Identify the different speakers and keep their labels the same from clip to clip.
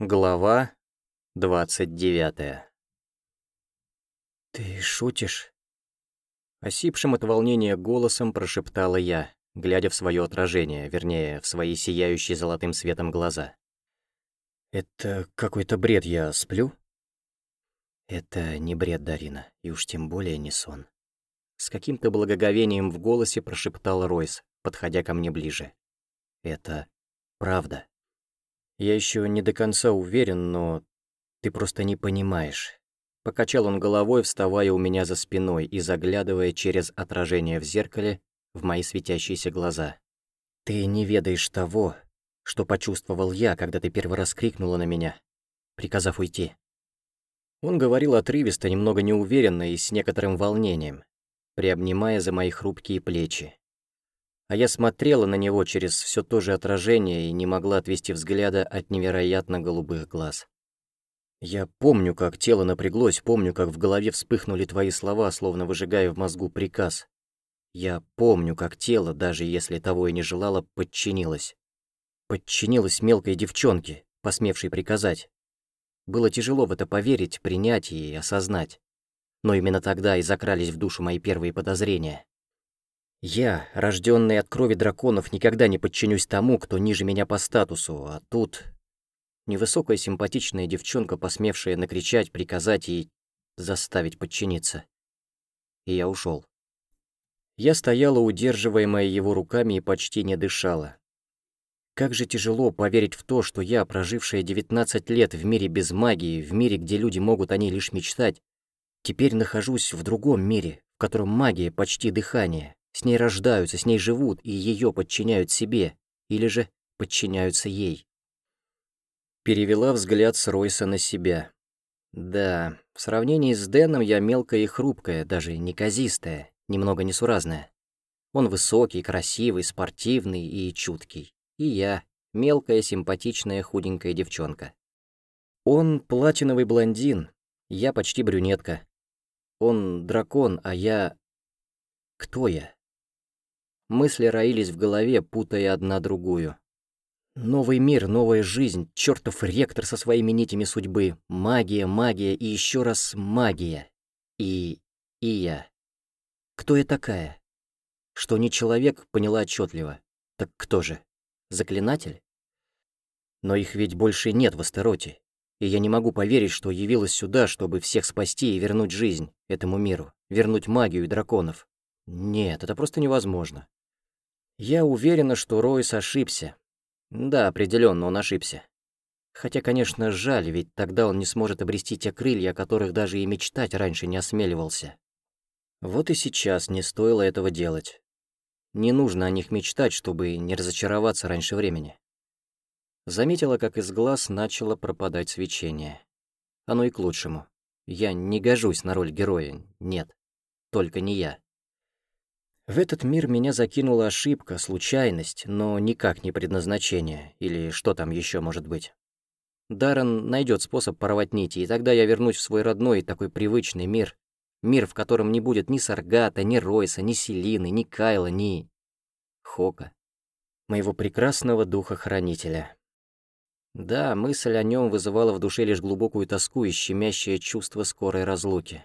Speaker 1: Глава двадцать девятая.
Speaker 2: «Ты шутишь?»
Speaker 1: Осипшим от волнения голосом прошептала я, глядя в свое отражение, вернее, в свои сияющие золотым светом глаза. «Это какой-то бред, я сплю?» «Это не бред, Дарина, и уж тем более не сон». С каким-то благоговением в голосе прошептал Ройс, подходя ко мне ближе. «Это правда». Я еще не до конца уверен, но ты просто не понимаешь. Покачал он головой, вставая у меня за спиной и заглядывая через отражение в зеркале в мои светящиеся глаза. Ты не ведаешь того, что почувствовал я, когда ты первый раз крикнула на меня, приказав уйти. Он говорил отрывисто, немного неуверенно и с некоторым волнением, приобнимая за мои хрупкие плечи. А я смотрела на него через все то же отражение и не могла отвести взгляда от невероятно голубых глаз. Я помню, как тело напряглось, помню, как в голове вспыхнули твои слова, словно выжигая в мозгу приказ. Я помню, как тело, даже если того и не желало, подчинилось. Подчинилось мелкой девчонке, посмевшей приказать. Было тяжело в это поверить, принять и осознать. Но именно тогда и закрались в душу мои первые подозрения. Я, рожденный от крови драконов, никогда не подчинюсь тому, кто ниже меня по статусу, а тут... Невысокая симпатичная девчонка, посмевшая накричать, приказать и заставить подчиниться. И я ушел. Я стояла, удерживаемая его руками, и почти не дышала. Как же тяжело поверить в то, что я, прожившая 19 лет в мире без магии, в мире, где люди могут о ней лишь мечтать, теперь нахожусь в другом мире, в котором магия почти дыхание, с ней рождаются, с ней живут и ее подчиняют себе, или же подчиняются ей. Перевела взгляд с Ройса на себя. Да, в сравнении с Дэном я мелкая и хрупкая, даже неказистая, немного несуразная. Он высокий, красивый, спортивный и чуткий. И я, мелкая, симпатичная, худенькая девчонка. Он платиновый блондин, я почти брюнетка. Он дракон, а я... Кто я? Мысли роились в голове, путая одна другую. Новый мир, новая жизнь, чертов ректор со своими нитями судьбы, магия, магия и еще раз магия. И... и я. Кто я такая? Что не человек, поняла отчетливо. Так кто же? Заклинатель? Но их ведь больше нет в Астероте, и я не могу поверить, что явилась сюда, чтобы всех спасти и вернуть жизнь этому миру, вернуть магию и драконов. Нет, это просто невозможно. Я уверена, что Ройс ошибся. Да, определенно он ошибся. Хотя, конечно, жаль, ведь тогда он не сможет обрести те крылья, о которых даже и мечтать раньше не осмеливался. Вот и сейчас не стоило этого делать. Не нужно о них мечтать, чтобы не разочароваться раньше времени. Заметила, как из глаз начало пропадать свечение. Оно и к лучшему. Я не гожусь на роль героя, нет. Только не я. В этот мир меня закинула ошибка, случайность, но никак не предназначение, или что там еще может быть. Даррен найдет способ порвать нити, и тогда я вернусь в свой родной, такой привычный мир. Мир, в котором не будет ни Саргата, ни Ройса, ни Селины, ни Кайла, ни... Хока. Моего прекрасного духа-хранителя. Да, мысль о нем вызывала в душе лишь глубокую тоску и щемящее чувство скорой разлуки.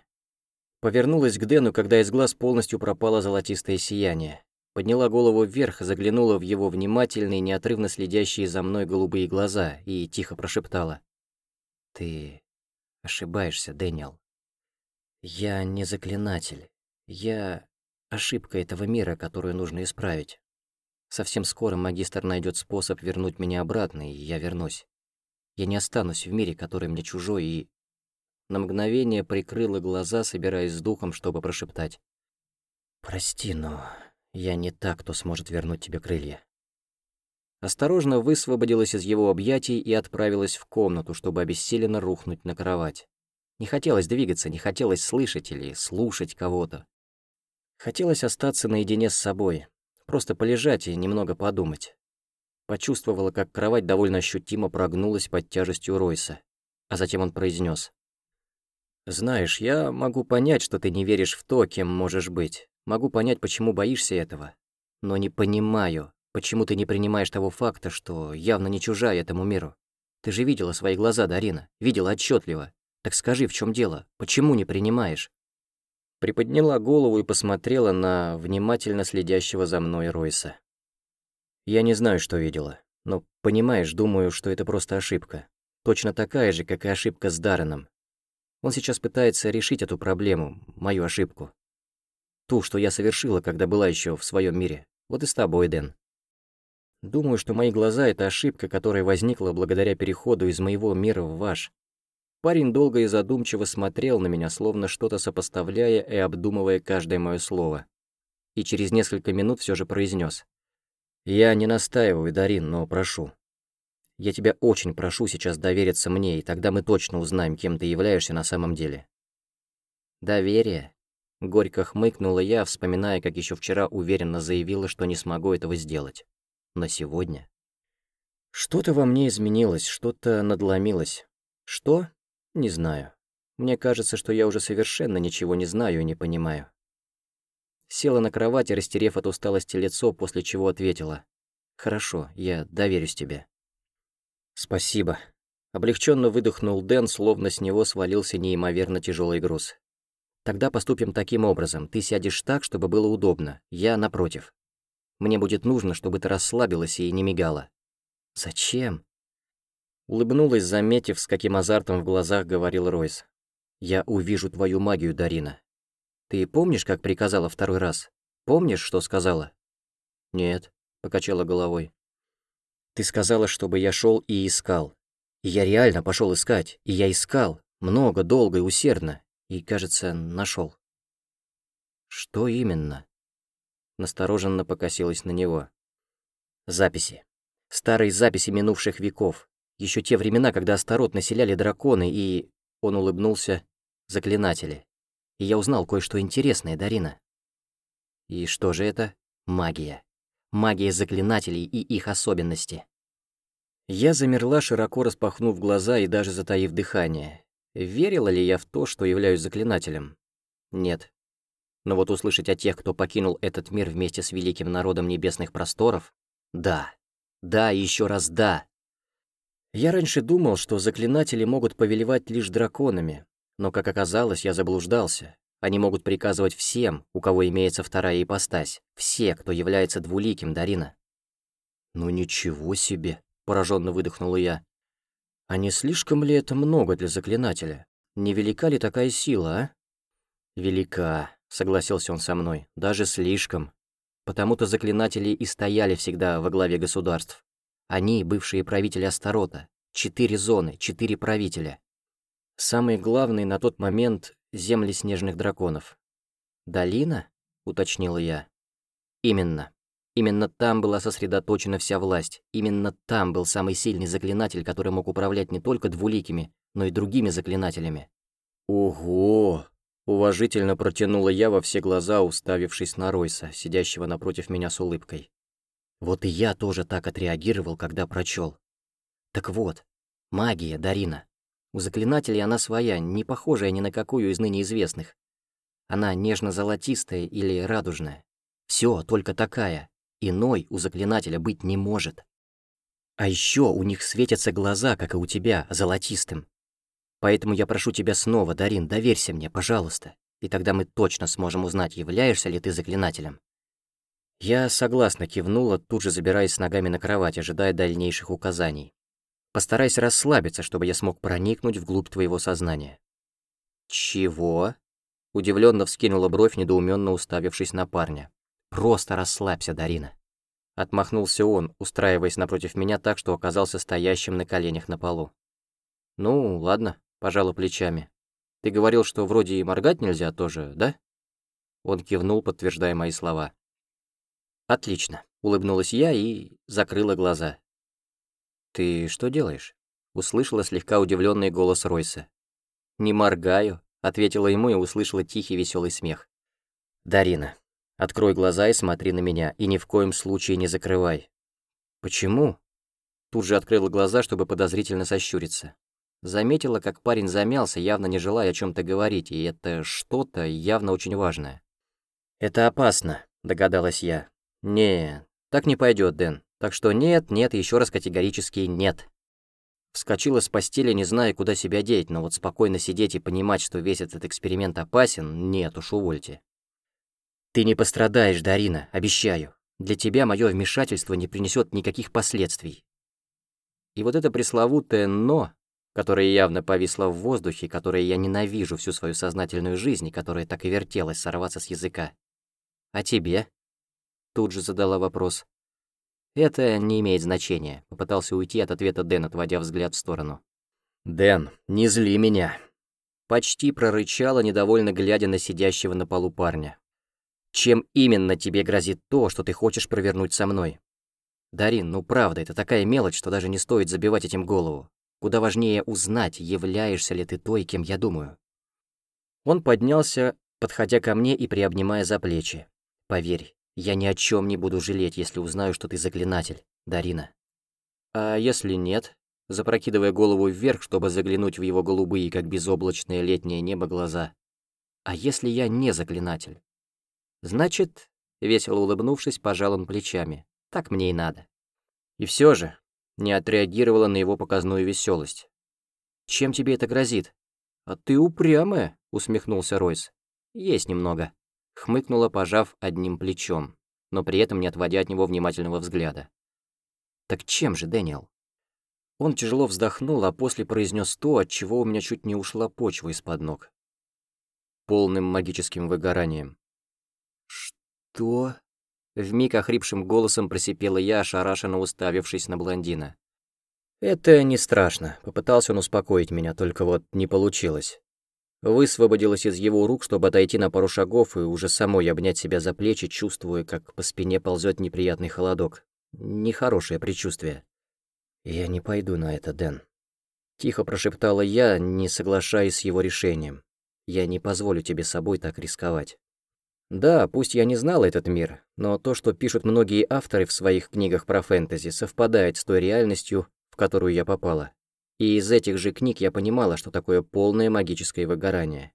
Speaker 1: Повернулась к Дэну, когда из глаз полностью пропало золотистое сияние. Подняла голову вверх, заглянула в его внимательные, неотрывно следящие за мной голубые глаза и тихо прошептала. «Ты ошибаешься, Дэниел. Я не заклинатель. Я ошибка этого мира, которую нужно исправить. Совсем скоро магистр найдет способ вернуть меня обратно, и я вернусь. Я не останусь в мире, который мне чужой, и на мгновение прикрыла глаза, собираясь с духом, чтобы прошептать. «Прости, но я не так, кто сможет вернуть тебе крылья». Осторожно высвободилась из его объятий и отправилась в комнату, чтобы обессиленно рухнуть на кровать. Не хотелось двигаться, не хотелось слышать или слушать кого-то. Хотелось остаться наедине с собой, просто полежать и немного подумать. Почувствовала, как кровать довольно ощутимо прогнулась под тяжестью Ройса, а затем он произнес: знаешь, я могу понять, что ты не веришь в то, кем можешь быть. Могу понять, почему боишься этого. Но не понимаю, почему ты не принимаешь того факта, что явно не чужая этому миру. Ты же видела свои глаза, Дарина, видела отчетливо. Так скажи, в чем дело? Почему не принимаешь?» Приподняла голову и посмотрела на внимательно следящего за мной Ройса. «Я не знаю, что видела, но, понимаешь, думаю, что это просто ошибка. Точно такая же, как и ошибка с Дарреном. Он сейчас пытается решить эту проблему, мою ошибку. Ту, что я совершила, когда была еще в своем мире. Вот и с тобой, Дэн. Думаю, что мои глаза — это ошибка, которая возникла благодаря переходу из моего мира в ваш. Парень долго и задумчиво смотрел на меня, словно что-то сопоставляя и обдумывая каждое мое слово. И через несколько минут все же произнес: «Я не настаиваю, Дарин, но прошу. Я тебя очень прошу сейчас довериться мне, и тогда мы точно узнаем, кем ты являешься на самом деле». «Доверие?» Горько хмыкнула я, вспоминая, как еще вчера уверенно заявила, что не смогу этого сделать на сегодня. Что-то во мне изменилось, что-то надломилось. Что? Не знаю. Мне кажется, что я уже совершенно ничего не знаю и не понимаю. Села на кровати, растерев от усталости лицо, после чего ответила. «Хорошо, я доверюсь тебе». «Спасибо». Облегченно выдохнул Дэн, словно с него свалился неимоверно тяжелый груз. «Тогда поступим таким образом. Ты сядешь так, чтобы было удобно. Я напротив. Мне будет нужно, чтобы ты расслабилась и не мигала». «Зачем?» Улыбнулась, заметив, с каким азартом в глазах говорил Ройс. «Я увижу твою магию, Дарина. Ты помнишь, как приказала второй раз? Помнишь, что сказала?» «Нет», — покачала головой. «Ты сказала, чтобы я шел и искал. И я реально пошел искать, и я искал. Много, долго и усердно. И, кажется, нашел. «Что именно?» настороженно покосилась на него. Записи. Старые записи минувших веков. Еще те времена, когда Астарот населяли драконы и... Он улыбнулся. Заклинатели. И я узнал кое-что интересное, Дарина. И что же это? Магия. Магия заклинателей и их особенности. Я замерла, широко распахнув глаза и даже затаив дыхание. Верила ли я в то, что являюсь заклинателем? Нет. Но вот услышать о тех, кто покинул этот мир вместе с великим народом небесных просторов, да, да еще раз да. Я раньше думал, что заклинатели могут повелевать лишь драконами, но, как оказалось, я заблуждался. Они могут приказывать всем, у кого имеется вторая ипостась, все, кто является двуликим, Дарина. «Ну ничего себе!» — пораженно выдохнула я. «А не слишком ли это много для заклинателя? Не велика ли такая сила, а?» «Велика», согласился он со мной, даже слишком. Потому-то заклинатели и стояли всегда во главе государств. Они, бывшие правители Астарота, четыре зоны, четыре правителя. Самый главный на тот момент — земли снежных драконов. «Долина?» — уточнила я. «Именно. Именно там была сосредоточена вся власть. Именно там был самый сильный заклинатель, который мог управлять не только двуликими, но и другими заклинателями». «Ого!» Уважительно протянула я во все глаза, уставившись на Ройса, сидящего напротив меня с улыбкой. Вот и я тоже так отреагировал, когда прочел. Так вот, магия, Дарина. У заклинателей она своя, не похожая ни на какую из ныне известных. Она нежно-золотистая или радужная. Все, только такая. Иной у заклинателя быть не может. А еще у них светятся глаза, как и у тебя, золотистым. Поэтому я прошу тебя снова, Дарин, доверься мне, пожалуйста, и тогда мы точно сможем узнать, являешься ли ты заклинателем». Я согласно кивнула, тут же забираясь с ногами на кровать, ожидая дальнейших указаний. Постарайся расслабиться, чтобы я смог проникнуть вглубь твоего сознания. «Чего?» — удивленно вскинула бровь, недоуменно уставившись на парня. «Просто расслабься, Дарина». Отмахнулся он, устраиваясь напротив меня так, что оказался стоящим на коленях на полу. «Ну, ладно, пожала плечами. «Ты говорил, что вроде и моргать нельзя тоже, да?» Он кивнул, подтверждая мои слова. «Отлично», — улыбнулась я и закрыла глаза. «Ты что делаешь?» — услышала слегка удивленный голос Ройса. «Не моргаю», — ответила ему и услышала тихий веселый смех. «Дарина, открой глаза и смотри на меня, и ни в коем случае не закрывай». «Почему?» Тут же открыла глаза, чтобы подозрительно сощуриться. Заметила, как парень замялся, явно не желая о чем то говорить, и это что-то явно очень важное. «Это опасно», — догадалась я. «Не, так не пойдет, Дэн. Так что нет, нет, еще раз категорически нет». Вскочила с постели, не зная, куда себя деть, но вот спокойно сидеть и понимать, что весь этот эксперимент опасен, нет уж, увольте. Ты не пострадаешь, Дарина, обещаю. Для тебя мое вмешательство не принесет никаких последствий. И вот это пресловутое «но», которое явно повисло в воздухе, которое я ненавижу всю свою сознательную жизнь и которое так и вертелось сорваться с языка. «А тебе?» Тут же задала вопрос. «Это не имеет значения», — попытался уйти от ответа Дэн, отводя взгляд в сторону. «Дэн, не зли меня!» Почти прорычала, недовольно глядя на сидящего на полу парня. «Чем именно тебе грозит то, что ты хочешь провернуть со мной?» «Дарин, ну правда, это такая мелочь, что даже не стоит забивать этим голову. Куда важнее узнать, являешься ли ты той, кем я думаю». Он поднялся, подходя ко мне и приобнимая за плечи. «Поверь, я ни о чем не буду жалеть, если узнаю, что ты заклинатель, Дарина. А если нет? Запрокидывая голову вверх, чтобы заглянуть в его голубые, как безоблачное летнее небо, глаза. А если я не заклинатель? Значит, весело улыбнувшись, пожал он плечами. Так мне и надо. И все же не отреагировала на его показную веселость. «Чем тебе это грозит?» «А ты упрямая», — усмехнулся Ройс. «Есть немного» хмыкнула, пожав одним плечом, но при этом не отводя от него внимательного взгляда. «Так чем же, Дэниел?» Он тяжело вздохнул, а после произнес то, от чего у меня чуть не ушла почва из-под ног. Полным магическим выгоранием. «Что?» Вмиг охрипшим голосом просипела я, ошарашенно уставившись на блондина. «Это не страшно», — попытался он успокоить меня, только вот не получилось. Высвободилась из его рук, чтобы отойти на пару шагов и уже самой обнять себя за плечи, чувствуя, как по спине ползет неприятный холодок. Нехорошее предчувствие. «Я не пойду на это, Дэн». Тихо прошептала я, не соглашаясь с его решением. «Я не позволю тебе собой так рисковать». Да, пусть я не знал этот мир, но то, что пишут многие авторы в своих книгах про фэнтези, совпадает с той реальностью, в которую я попала. И из этих же книг я понимала, что такое полное магическое выгорание.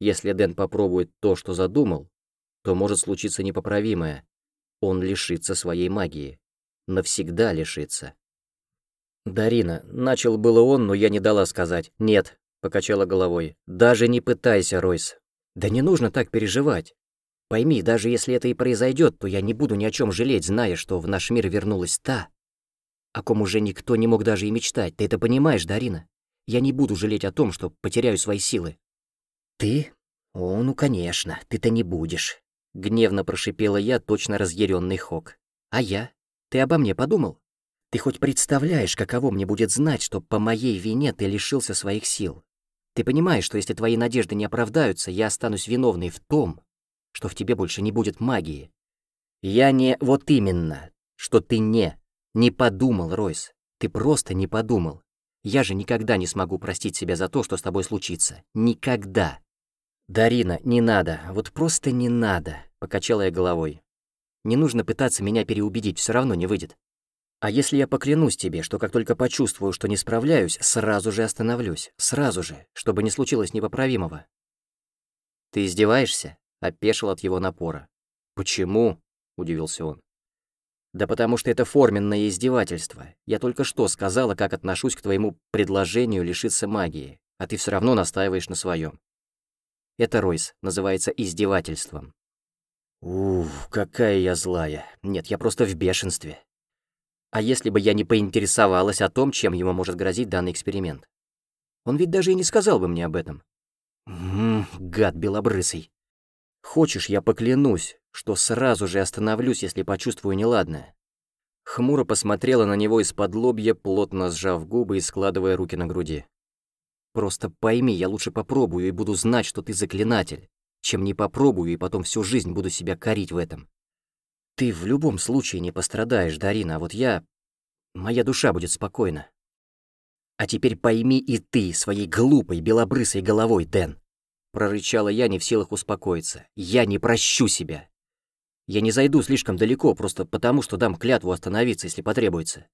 Speaker 1: Если Дэн попробует то, что задумал, то может случиться непоправимое. Он лишится своей магии. Навсегда лишится. «Дарина», — начал было он, но я не дала сказать. «Нет», — покачала головой. «Даже не пытайся, Ройс. Да не нужно так переживать. Пойми, даже если это и произойдет, то я не буду ни о чем жалеть, зная, что в наш мир вернулась та, о ком уже никто не мог даже и мечтать. Ты это понимаешь, Дарина? Я не буду жалеть о том, что потеряю свои силы». «Ты? О, ну, конечно, ты-то не будешь», — гневно прошипела я, точно разъяренный Хок. «А я? Ты обо мне подумал? Ты хоть представляешь, каково мне будет знать, что по моей вине ты лишился своих сил? Ты понимаешь, что если твои надежды не оправдаются, я останусь виновной в том, что в тебе больше не будет магии? Я не... Вот именно, что ты не не подумал, Ройс. Ты просто не подумал. Я же никогда не смогу простить себя за то, что с тобой случится. Никогда. Дарина, не надо. Вот просто не надо, покачала я головой. Не нужно пытаться меня переубедить, все равно не выйдет. А если я поклянусь тебе, что как только почувствую, что не справляюсь, сразу же остановлюсь, сразу же, чтобы не случилось непоправимого? Ты издеваешься? Опешил от его напора. Почему? Удивился он. Да потому что это форменное издевательство. Я только что сказала, как отношусь к твоему предложению лишиться магии, а ты все равно настаиваешь на своем. Это, Ройс, называется издевательством. Ух, какая я злая. Нет, я просто в бешенстве. А если бы я не поинтересовалась о том, чем ему может грозить данный эксперимент? Он ведь даже и не сказал бы мне об этом. Ммм, гад белобрысый. Хочешь, я поклянусь, что сразу же остановлюсь, если почувствую неладное. Хмуро посмотрела на него из-под лобья, плотно сжав губы и складывая руки на груди. «Просто пойми, я лучше попробую и буду знать, что ты заклинатель, чем не попробую и потом всю жизнь буду себя корить в этом. Ты в любом случае не пострадаешь, Дарина, а вот я... Моя душа будет спокойна. А теперь пойми и ты своей глупой белобрысой головой, Дэн. Прорычала я, не в силах успокоиться. Я не прощу себя. Я не зайду слишком далеко, просто потому, что дам клятву остановиться, если потребуется.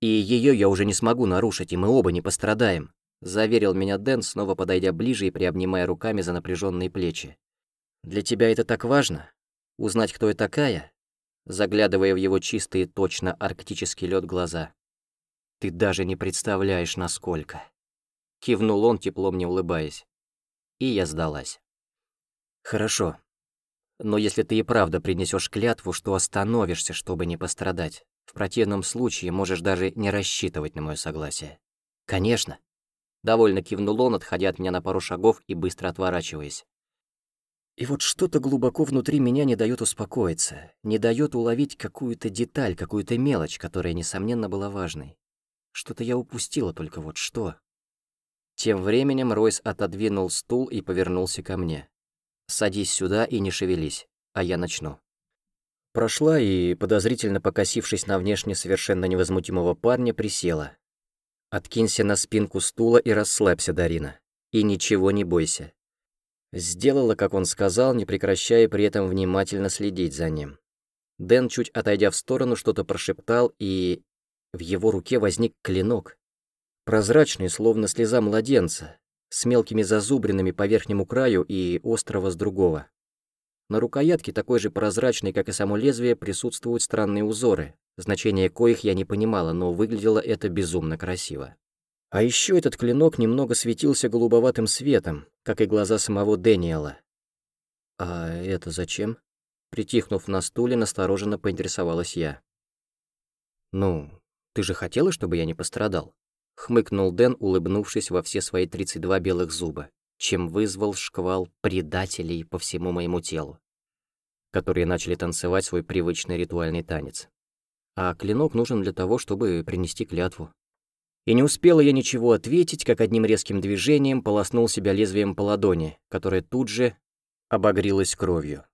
Speaker 1: И ее я уже не смогу нарушить, и мы оба не пострадаем», — заверил меня Дэн, снова подойдя ближе и приобнимая руками за напряженные плечи. «Для тебя это так важно? Узнать, кто я такая?» Заглядывая в его чистые, точно арктический лед глаза. Ты даже не представляешь, насколько. Кивнул он, тепло мне улыбаясь. И я сдалась. Хорошо. Но если ты и правда принесешь клятву, что остановишься, чтобы не пострадать, в противном случае можешь даже не рассчитывать на мое согласие. Конечно. Довольно кивнул он, отходя от меня на пару шагов и быстро отворачиваясь. И вот что-то глубоко внутри меня не дает успокоиться, не дает уловить какую-то деталь, какую-то мелочь, которая, несомненно, была важной. Что-то я упустила, только вот что. Тем временем Ройс отодвинул стул и повернулся ко мне. «Садись сюда и не шевелись, а я начну». Прошла и, подозрительно покосившись на внешне совершенно невозмутимого парня, присела. «Откинься на спинку стула и расслабься, Дарина. И ничего не бойся». Сделала, как он сказал, не прекращая при этом внимательно следить за ним. Дэн, чуть отойдя в сторону, что-то прошептал, и в его руке возник клинок, Прозрачный, словно слеза младенца, с мелкими зазубринами по верхнему краю и острого с другого. На рукоятке, такой же прозрачной, как и само лезвие, присутствуют странные узоры, значение коих я не понимала, но выглядело это безумно красиво. А еще этот клинок немного светился голубоватым светом, как и глаза самого Дэниела. «А это зачем?» Притихнув на стуле, настороженно поинтересовалась я. «Ну, ты же хотела, чтобы я не пострадал?» Хмыкнул Дэн, улыбнувшись во все свои 32 белых зуба, чем вызвал шквал предателей по всему моему телу, которые начали танцевать свой привычный ритуальный танец. А клинок нужен для того, чтобы принести клятву. И не успела я ничего ответить, как одним резким движением полоснул себя лезвием по ладони, которая тут же обогрелась кровью.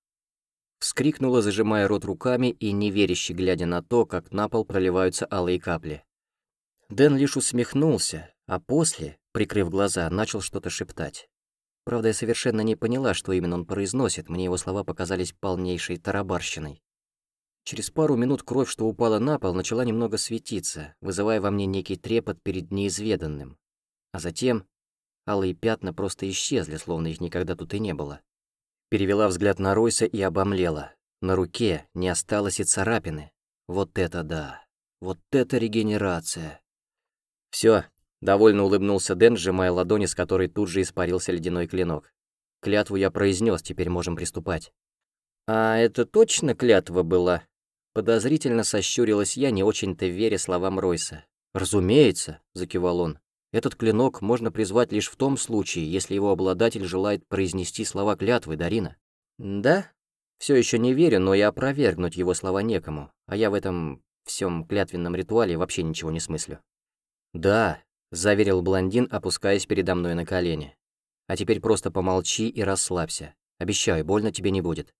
Speaker 1: Вскрикнула, зажимая рот руками и неверяще глядя на то, как на пол проливаются алые капли. Дэн лишь усмехнулся, а после, прикрыв глаза, начал что-то шептать. Правда, я совершенно не поняла, что именно он произносит, мне его слова показались полнейшей тарабарщиной. Через пару минут кровь, что упала на пол, начала немного светиться, вызывая во мне некий трепот перед неизведанным. А затем алые пятна просто исчезли, словно их никогда тут и не было. Перевела взгляд на Ройса и обомлела. На руке не осталось и царапины. Вот это да! Вот это регенерация! Все, довольно улыбнулся Дэн, сжимая ладони, с которой тут же испарился ледяной клинок. Клятву я произнес, теперь можем приступать. А это точно клятва была? Подозрительно сощурилась я, не очень-то веря словам Ройса. «Разумеется», — закивал он. «Этот клинок можно призвать лишь в том случае, если его обладатель желает произнести слова клятвы, Дарина». «Да? Все еще не верю, но и опровергнуть его слова некому, а я в этом всем клятвенном ритуале вообще ничего не смыслю». «Да», — заверил блондин, опускаясь передо мной на колени. «А теперь просто помолчи и расслабься. Обещаю, больно тебе не будет».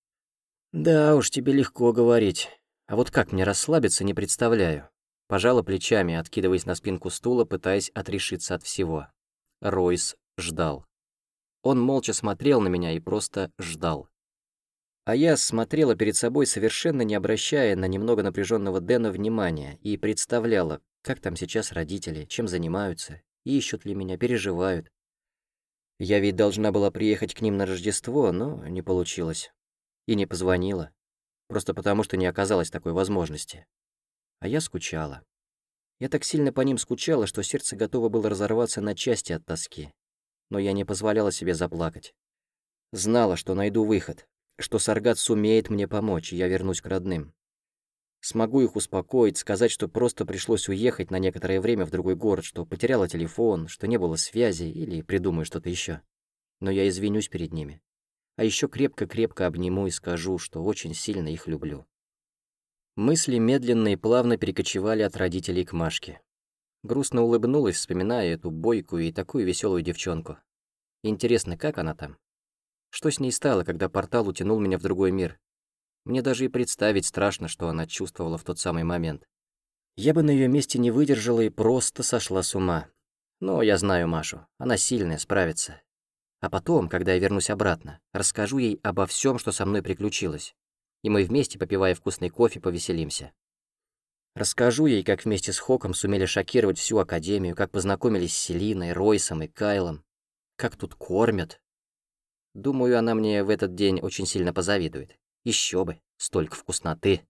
Speaker 1: «Да уж, тебе легко говорить. А вот как мне расслабиться, не представляю». Пожала плечами, откидываясь на спинку стула, пытаясь отрешиться от всего. Ройс ждал. Он молча смотрел на меня и просто ждал. А я смотрела перед собой, совершенно не обращая на немного напряженного Дэна внимания, и представляла, как там сейчас родители, чем занимаются, ищут ли меня, переживают. Я ведь должна была приехать к ним на Рождество, но не получилось. И не позвонила. Просто потому, что не оказалось такой возможности. А я скучала. Я так сильно по ним скучала, что сердце готово было разорваться на части от тоски. Но я не позволяла себе заплакать. Знала, что найду выход, что Саргат сумеет мне помочь, и я вернусь к родным. Смогу их успокоить, сказать, что просто пришлось уехать на некоторое время в другой город, что потеряла телефон, что не было связи или придумаю что-то еще. Но я извинюсь перед ними. А еще крепко-крепко обниму и скажу, что очень сильно их люблю. Мысли медленно и плавно перекочевали от родителей к Машке. Грустно улыбнулась, вспоминая эту бойкую и такую веселую девчонку. Интересно, как она там? Что с ней стало, когда портал утянул меня в другой мир? Мне даже и представить страшно, что она чувствовала в тот самый момент. Я бы на ее месте не выдержала и просто сошла с ума. Но я знаю Машу, она сильная, справится. А потом, когда я вернусь обратно, расскажу ей обо всем, что со мной приключилось. И мы вместе, попивая вкусный кофе, повеселимся. Расскажу ей, как вместе с Хоком сумели шокировать всю Академию, как познакомились с Селиной, Ройсом и Кайлом, как тут кормят. Думаю, она мне в этот день очень сильно позавидует. Еще бы, столько вкусноты.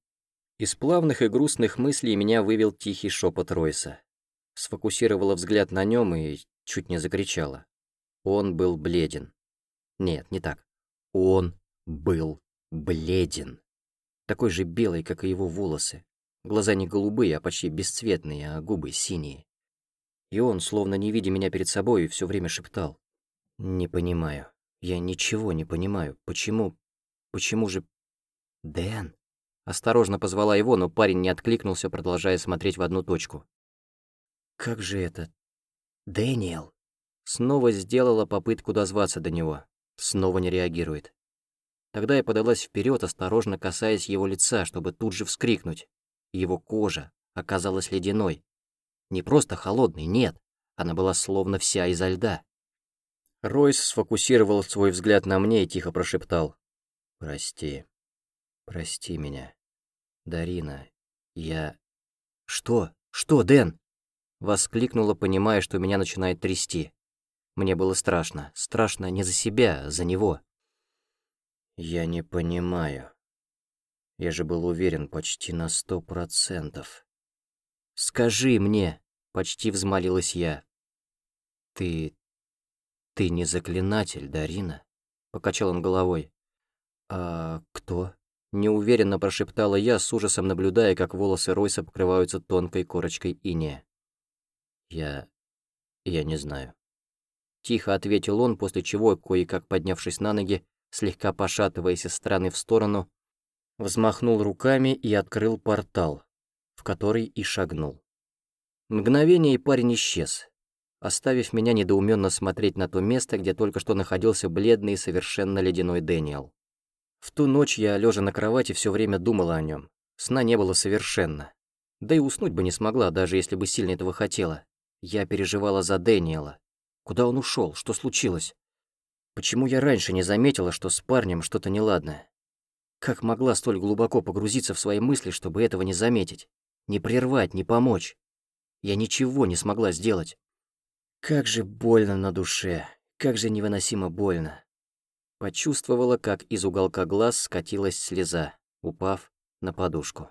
Speaker 1: Из плавных и грустных мыслей меня вывел тихий шепот Ройса. сфокусировала взгляд на нем и чуть не закричала. Он был бледен. Нет, не так. Он был бледен. Такой же белый, как и его волосы. Глаза не голубые, а почти бесцветные, а губы синие. И он, словно не видя меня перед собой, все время шептал. «Не понимаю. Я ничего не понимаю. Почему... Почему же... Дэн?» Осторожно позвала его, но парень не откликнулся, продолжая смотреть в одну точку. «Как же это? Дэниел?» Снова сделала попытку дозваться до него. Снова не реагирует. Тогда я подалась вперед, осторожно касаясь его лица, чтобы тут же вскрикнуть. Его кожа оказалась ледяной. Не просто холодной, нет. Она была словно вся изо льда. Ройс сфокусировал свой взгляд на мне и тихо прошептал. «Прости. Прости меня. Дарина, я...» «Что? Что, Дэн?» Воскликнула, понимая, что меня начинает трясти. Мне было страшно. Страшно не за себя, а за него. «Я не понимаю. Я же был уверен почти на сто процентов». «Скажи мне!» — почти взмолилась я. «Ты... ты не заклинатель, Дарина?» — покачал он головой. «А кто?» — неуверенно прошептала я, с ужасом наблюдая, как волосы Ройса покрываются тонкой корочкой иния. «Я... я не знаю». Тихо ответил он, после чего, кое-как поднявшись на ноги, слегка пошатываясь из стороны в сторону, взмахнул руками и открыл портал, в который и шагнул. Мгновение и парень исчез, оставив меня недоуменно смотреть на то место, где только что находился бледный и совершенно ледяной Дэниел. В ту ночь я, лежа на кровати, все время думала о нем. Сна не было совершенно. Да и уснуть бы не смогла, даже если бы сильно этого хотела. Я переживала за Дэниела, Куда он ушел? Что случилось? Почему я раньше не заметила, что с парнем что-то неладное? Как могла столь глубоко погрузиться в свои мысли, чтобы этого не заметить? Не прервать, не помочь? Я ничего не смогла сделать. Как же больно на душе, как же невыносимо больно. Почувствовала, как из уголка глаз скатилась слеза, упав на подушку.